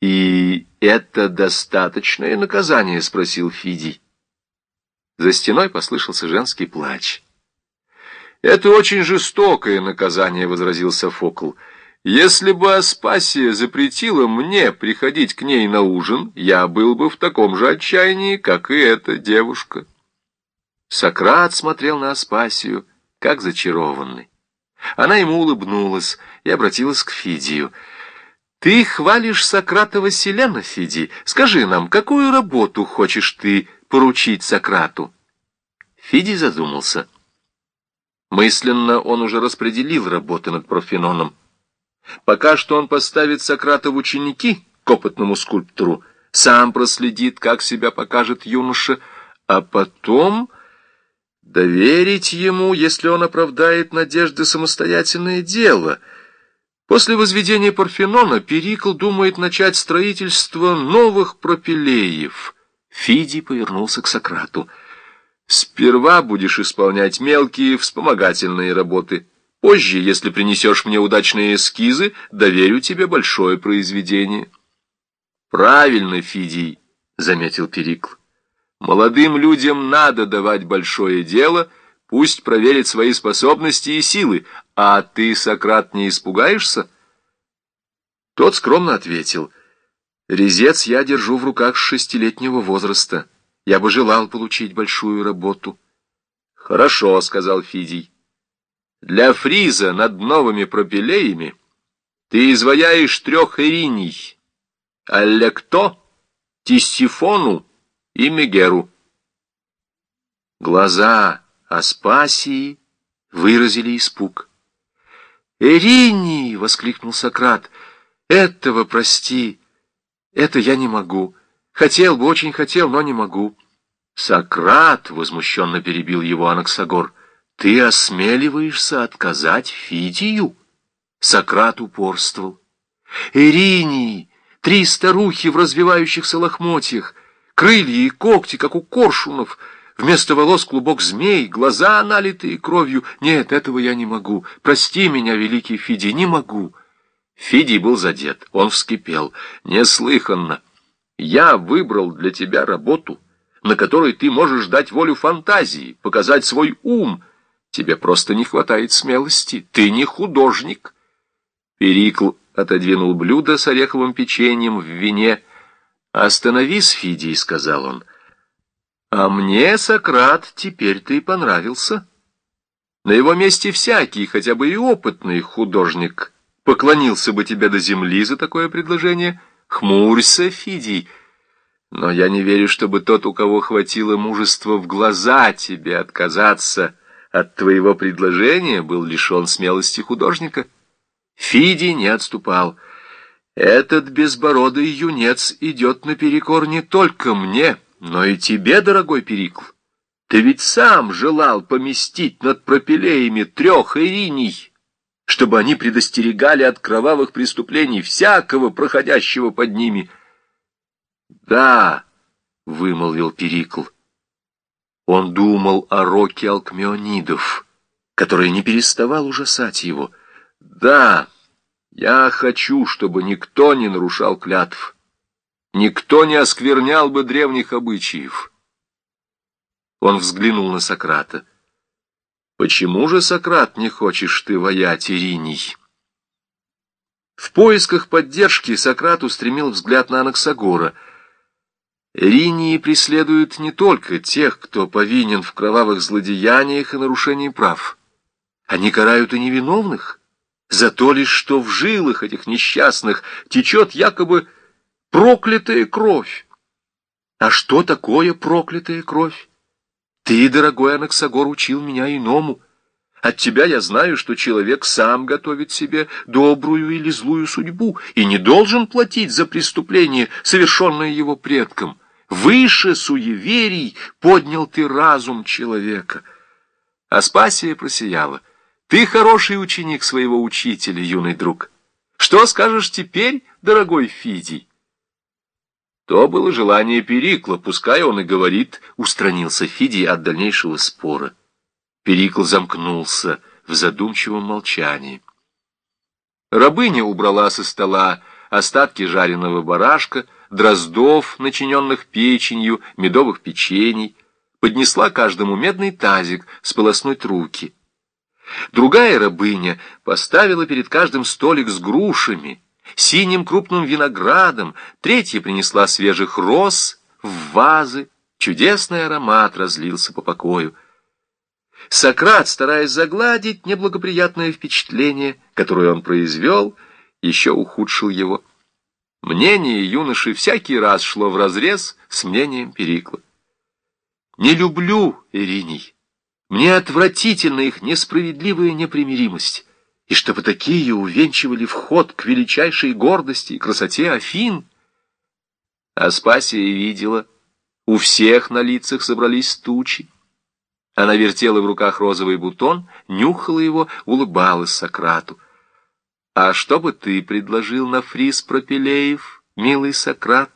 «И это достаточное наказание?» — спросил Фидий. За стеной послышался женский плач. «Это очень жестокое наказание», — возразил Софокл. «Если бы Аспасия запретила мне приходить к ней на ужин, я был бы в таком же отчаянии, как и эта девушка». Сократ смотрел на Аспасию, как зачарованный. Она ему улыбнулась и обратилась к Фидию. «Ты хвалишь Сократа Василена, Фидий? Скажи нам, какую работу хочешь ты поручить Сократу?» Фидий задумался. Мысленно он уже распределил работы над Профеноном. Пока что он поставит Сократа в ученики к опытному скульптору, сам проследит, как себя покажет юноша, а потом доверить ему, если он оправдает надежды, самостоятельное дело. После возведения Парфенона Перикл думает начать строительство новых пропилеев. Фидий повернулся к Сократу. «Сперва будешь исполнять мелкие вспомогательные работы. Позже, если принесешь мне удачные эскизы, доверю тебе большое произведение». «Правильно, Фидий», — заметил Перикл. Молодым людям надо давать большое дело, пусть проверит свои способности и силы, а ты, Сократ, не испугаешься? Тот скромно ответил, «Резец я держу в руках с шестилетнего возраста. Я бы желал получить большую работу». «Хорошо», — сказал Фидий. «Для фриза над новыми пропилеями ты изваяешь трех ириней, а лекто, тисифону, и Мегеру. Глаза Аспасии выразили испуг. «Эрини!» — воскликнул Сократ. «Этого прости! Это я не могу. Хотел бы, очень хотел, но не могу». «Сократ!» — возмущенно перебил его Анаксагор. «Ты осмеливаешься отказать Фидию?» Сократ упорствовал. «Эрини! Три старухи в развивающихся лохмотьях!» крылья и когти, как у коршунов, вместо волос клубок змей, глаза налитые кровью. Нет, этого я не могу. Прости меня, великий Фидий, не могу. Фидий был задет, он вскипел. Неслыханно. Я выбрал для тебя работу, на которой ты можешь дать волю фантазии, показать свой ум. Тебе просто не хватает смелости. Ты не художник. Перикл отодвинул блюдо с ореховым печеньем в вине, «Остановись, Фидий», — сказал он. «А мне, Сократ, теперь ты понравился. На его месте всякий, хотя бы и опытный художник, поклонился бы тебе до земли за такое предложение. Хмурься, Фидий. Но я не верю, чтобы тот, у кого хватило мужества в глаза тебе отказаться от твоего предложения, был лишен смелости художника». Фидий не отступал. Этот безбородый юнец идет наперекор не только мне, но и тебе, дорогой Перикл. Ты ведь сам желал поместить над пропилеями трех ириней, чтобы они предостерегали от кровавых преступлений всякого, проходящего под ними. «Да», — вымолвил Перикл, — он думал о роке алкмеонидов, который не переставал ужасать его. «Да», — я хочу, чтобы никто не нарушал клятв, никто не осквернял бы древних обычаев. Он взглянул на Сократа. Почему же, Сократ, не хочешь ты воять Ириней? В поисках поддержки Сократ устремил взгляд на Анаксагора. Иринии преследуют не только тех, кто повинен в кровавых злодеяниях и нарушении прав. Они карают и невиновных за то лишь, что в жилах этих несчастных течет якобы проклятая кровь. А что такое проклятая кровь? Ты, дорогой Анаксагор, учил меня иному. От тебя я знаю, что человек сам готовит себе добрую или злую судьбу и не должен платить за преступление, совершенное его предком. Выше суеверий поднял ты разум человека. Аспасия просияла. Ты хороший ученик своего учителя, юный друг. Что скажешь теперь, дорогой Фидий? То было желание Перикла, пускай он и говорит, устранился Фидий от дальнейшего спора. Перикл замкнулся в задумчивом молчании. Рабыня убрала со стола остатки жареного барашка, дроздов, начиненных печенью, медовых печений, поднесла каждому медный тазик сполоснуть руки. Другая рабыня поставила перед каждым столик с грушами, синим крупным виноградом, третья принесла свежих роз в вазы, чудесный аромат разлился по покою. Сократ, стараясь загладить неблагоприятное впечатление, которое он произвел, еще ухудшил его. Мнение юноши всякий раз шло вразрез с мнением Перикла. «Не люблю Ириней. Мне отвратительна их несправедливая непримиримость, и чтобы такие увенчивали вход к величайшей гордости и красоте Афин». Аспасия видела, у всех на лицах собрались тучи. Она вертела в руках розовый бутон, нюхала его, улыбалась Сократу. «А что бы ты предложил на фриз Пропилеев, милый Сократ?»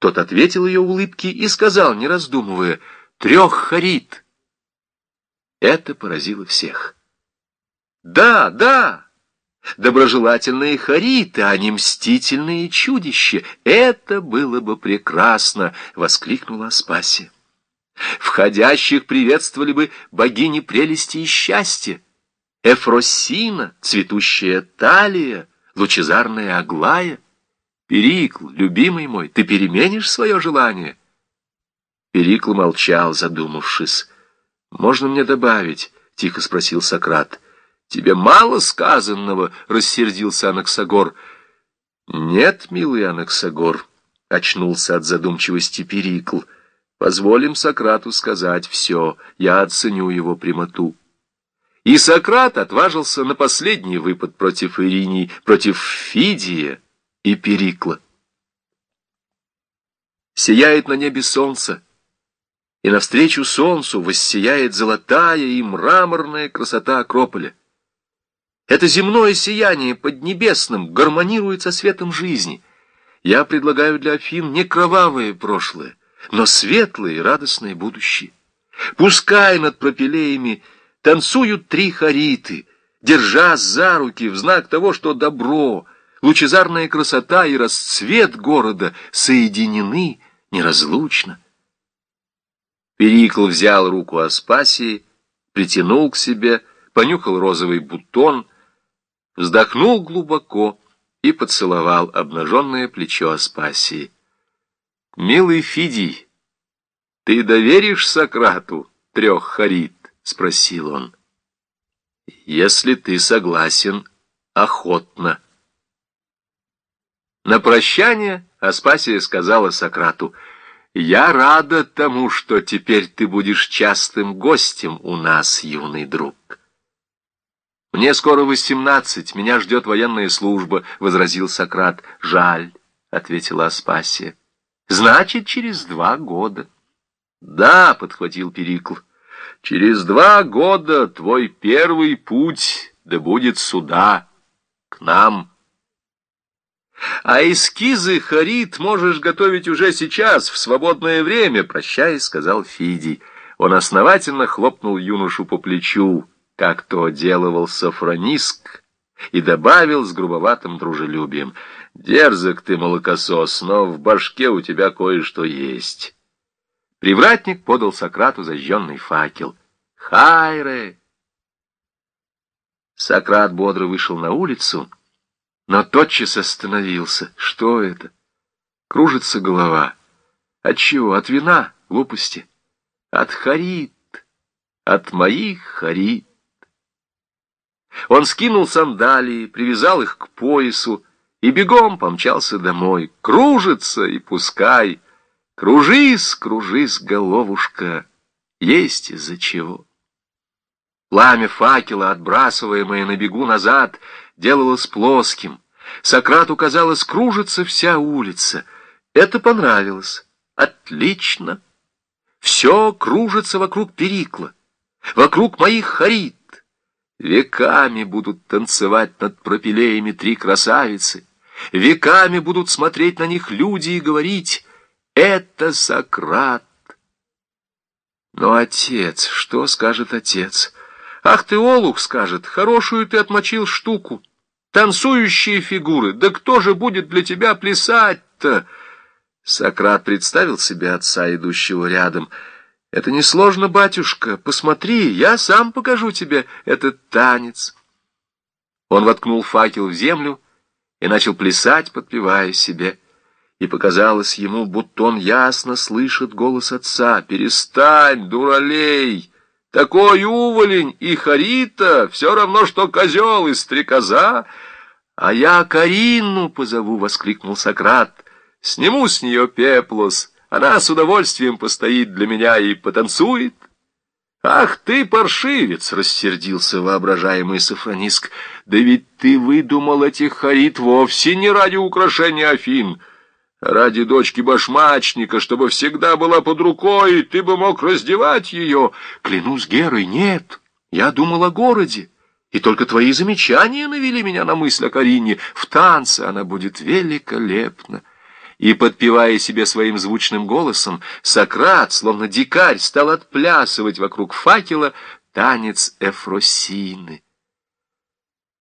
Тот ответил ее улыбке и сказал, не раздумывая, «Трех харит!» Это поразило всех. «Да, да!» Доброжелательные хариты, а не мстительные чудища. Это было бы прекрасно, — воскликнула Аспасия. Входящих приветствовали бы богини прелести и счастья. Эфросина, цветущая талия, лучезарная Аглая. Перикл, любимый мой, ты переменишь свое желание? Перикл молчал, задумавшись. «Можно мне добавить?» — тихо спросил Сократ. «Тебе мало сказанного?» — рассердился Анаксагор. «Нет, милый Анаксагор», — очнулся от задумчивости Перикл. «Позволим Сократу сказать все, я оценю его прямоту». И Сократ отважился на последний выпад против Иринии, против Фидия и Перикла. Сияет на небе солнце, и навстречу солнцу воссияет золотая и мраморная красота Акрополя. Это земное сияние под небесным гармонирует со светом жизни. Я предлагаю для Афин не кровавое прошлое, но светлое и радостное будущее. Пускай над пропилеями танцуют три хариты, держа за руки в знак того, что добро, лучезарная красота и расцвет города соединены неразлучно. Перикл взял руку Аспасии, притянул к себе, понюхал розовый бутон — вздохнул глубоко и поцеловал обнаженное плечо Аспасии. «Милый Фидий, ты доверишь Сократу трех харит?» — спросил он. «Если ты согласен, охотно». На прощание Аспасия сказала Сократу, «Я рада тому, что теперь ты будешь частым гостем у нас, юный друг». «Мне скоро восемнадцать, меня ждет военная служба», — возразил Сократ. «Жаль», — ответила Аспасия. «Значит, через два года». «Да», — подхватил Перикл, — «через два года твой первый путь да будет сюда, к нам». «А эскизы, Харит, можешь готовить уже сейчас, в свободное время», — прощаясь, сказал Фидий. Он основательно хлопнул юношу по плечу как то делал Сафрониск, и добавил с грубоватым дружелюбием, «Дерзок ты, молокосос, но в башке у тебя кое-что есть». Привратник подал Сократу зажженный факел. «Хайре!» Сократ бодро вышел на улицу, но тотчас остановился. Что это? Кружится голова. От чего? От вина? Глупости? От харит. От моих харит. Он скинул сандалии, привязал их к поясу и бегом помчался домой. Кружится и пускай. Кружись, кружись, головушка, есть из-за чего. Пламя факела, отбрасываемое на бегу назад, делалось плоским. Сократу казалось, кружится вся улица. Это понравилось. Отлично. Все кружится вокруг Перикла, вокруг моих харит. Веками будут танцевать над пропилеями три красавицы, веками будут смотреть на них люди и говорить «Это Сократ». Но отец, что скажет отец? Ах ты, Олух, скажет, хорошую ты отмочил штуку. танцующие фигуры. Да кто же будет для тебя плясать-то? Сократ представил себе отца, идущего рядом. «Это несложно, батюшка. Посмотри, я сам покажу тебе этот танец». Он воткнул факел в землю и начал плясать, подпевая себе. И показалось ему, будто он ясно слышит голос отца. «Перестань, дуралей! Такой уволень и харита все равно, что козел и стрекоза!» «А я Карину позову!» — воскликнул Сократ. «Сниму с нее пеплос, она с удовольствием постоит для меня и потанцует». «Ах ты, паршивец!» — рассердился воображаемый Сафрониск. «Да ведь ты выдумал этих харит вовсе не ради украшения Афин, а ради дочки башмачника, чтобы всегда была под рукой, ты бы мог раздевать ее. Клянусь Герой, нет, я думал о городе, и только твои замечания навели меня на мысль о Карине. В танце она будет великолепна» и, подпевая себе своим звучным голосом, Сократ, словно дикарь, стал отплясывать вокруг факела танец Эфросины.